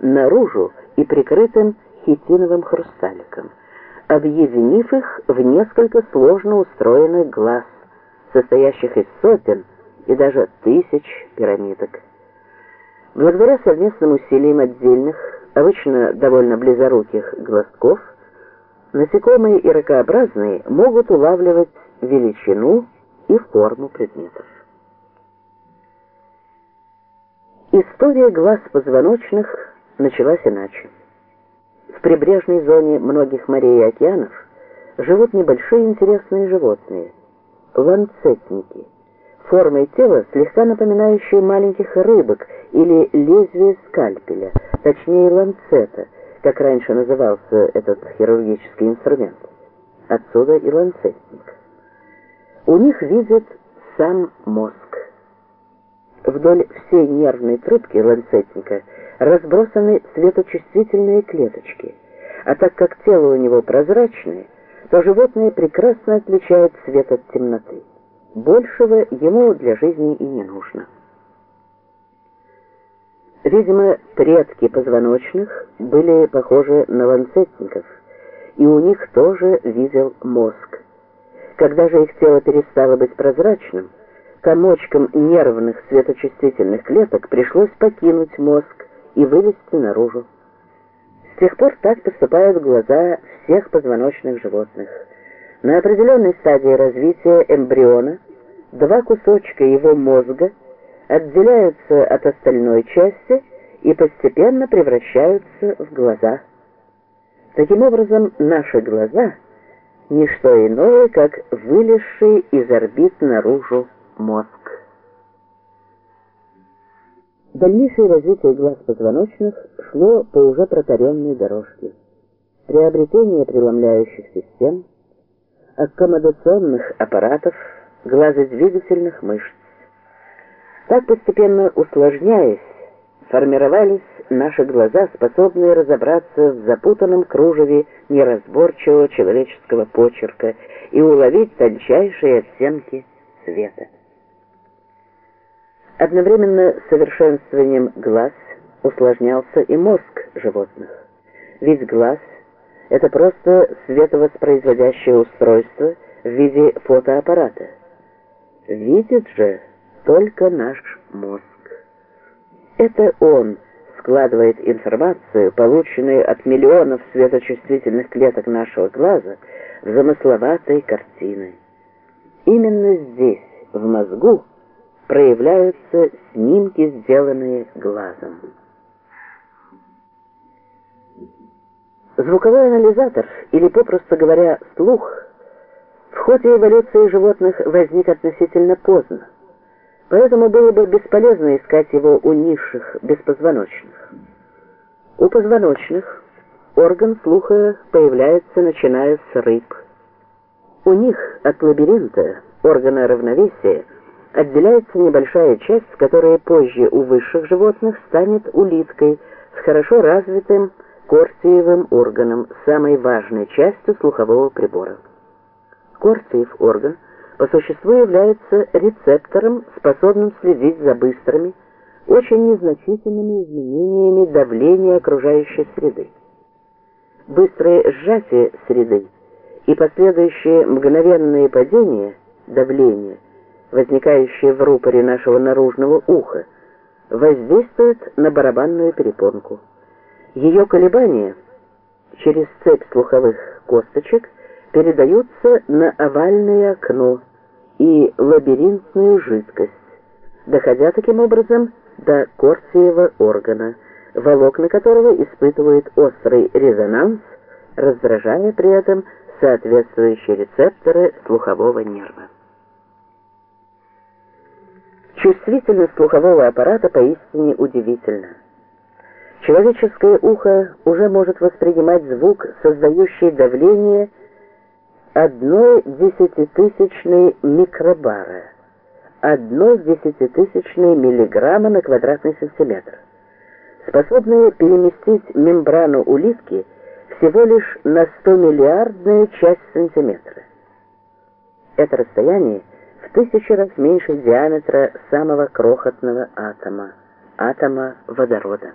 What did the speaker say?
наружу и прикрытым хитиновым хрусталиком, объединив их в несколько сложно устроенных глаз, состоящих из сотен и даже тысяч пирамидок. Благодаря совместным усилиям отдельных, обычно довольно близоруких глазков, насекомые и ракообразные могут улавливать величину и форму предметов. История глаз позвоночных началась иначе. В прибрежной зоне многих морей и океанов живут небольшие интересные животные – ланцетники, формой тела слегка напоминающие маленьких рыбок или лезвие скальпеля, точнее ланцета, как раньше назывался этот хирургический инструмент. Отсюда и ланцетник. У них видит сам мозг. Вдоль всей нервной трубки ланцетника разбросаны светочувствительные клеточки, а так как тело у него прозрачное, то животное прекрасно отличает свет от темноты. Большего ему для жизни и не нужно. Видимо, предки позвоночных были похожи на ланцетников, и у них тоже видел мозг. Когда же их тело перестало быть прозрачным, комочкам нервных светочувствительных клеток пришлось покинуть мозг и вылезти наружу. С тех пор так поступают глаза всех позвоночных животных. На определенной стадии развития эмбриона два кусочка его мозга отделяются от остальной части и постепенно превращаются в глаза. Таким образом, наши глаза – не что иное, как вылезший из орбит наружу мозг. Дальнейшее развитие глаз позвоночных шло по уже протаренной дорожке. Приобретение преломляющих систем, аккомодационных аппаратов, глазодвигательных мышц. Так постепенно усложняясь, формировались наши глаза, способные разобраться в запутанном кружеве неразборчивого человеческого почерка и уловить тончайшие оттенки света. Одновременно совершенствованием глаз усложнялся и мозг животных. Ведь глаз — это просто световоспроизводящее устройство в виде фотоаппарата. Видит же только наш мозг. Это он складывает информацию, полученную от миллионов светочувствительных клеток нашего глаза, в замысловатой картины. Именно здесь, в мозгу, проявляются снимки, сделанные глазом. Звуковой анализатор, или попросту говоря, слух, в ходе эволюции животных возник относительно поздно, поэтому было бы бесполезно искать его у низших беспозвоночных. У позвоночных орган слуха появляется начиная с рыб. У них от лабиринта, органа равновесия, отделяется небольшая часть, которая позже у высших животных станет улиткой с хорошо развитым корсиевым органом, самой важной частью слухового прибора. Корсиев орган по существу является рецептором, способным следить за быстрыми, очень незначительными изменениями давления окружающей среды. Быстрое сжатие среды и последующие мгновенные падения давления, возникающие в рупоре нашего наружного уха, воздействуют на барабанную перепонку. Ее колебания через цепь слуховых косточек передаются на овальное окно и лабиринтную жидкость, доходя таким образом до корсиевого органа, волокна которого испытывают острый резонанс, раздражая при этом соответствующие рецепторы слухового нерва. Чувствительность слухового аппарата поистине удивительна. Человеческое ухо уже может воспринимать звук, создающий давление одной десятитысячной микробара, одной десятитысячной миллиграмма на квадратный сантиметр, способные переместить мембрану улитки всего лишь на 100 миллиардную часть сантиметра. Это расстояние в раз меньше диаметра самого крохотного атома, атома водорода.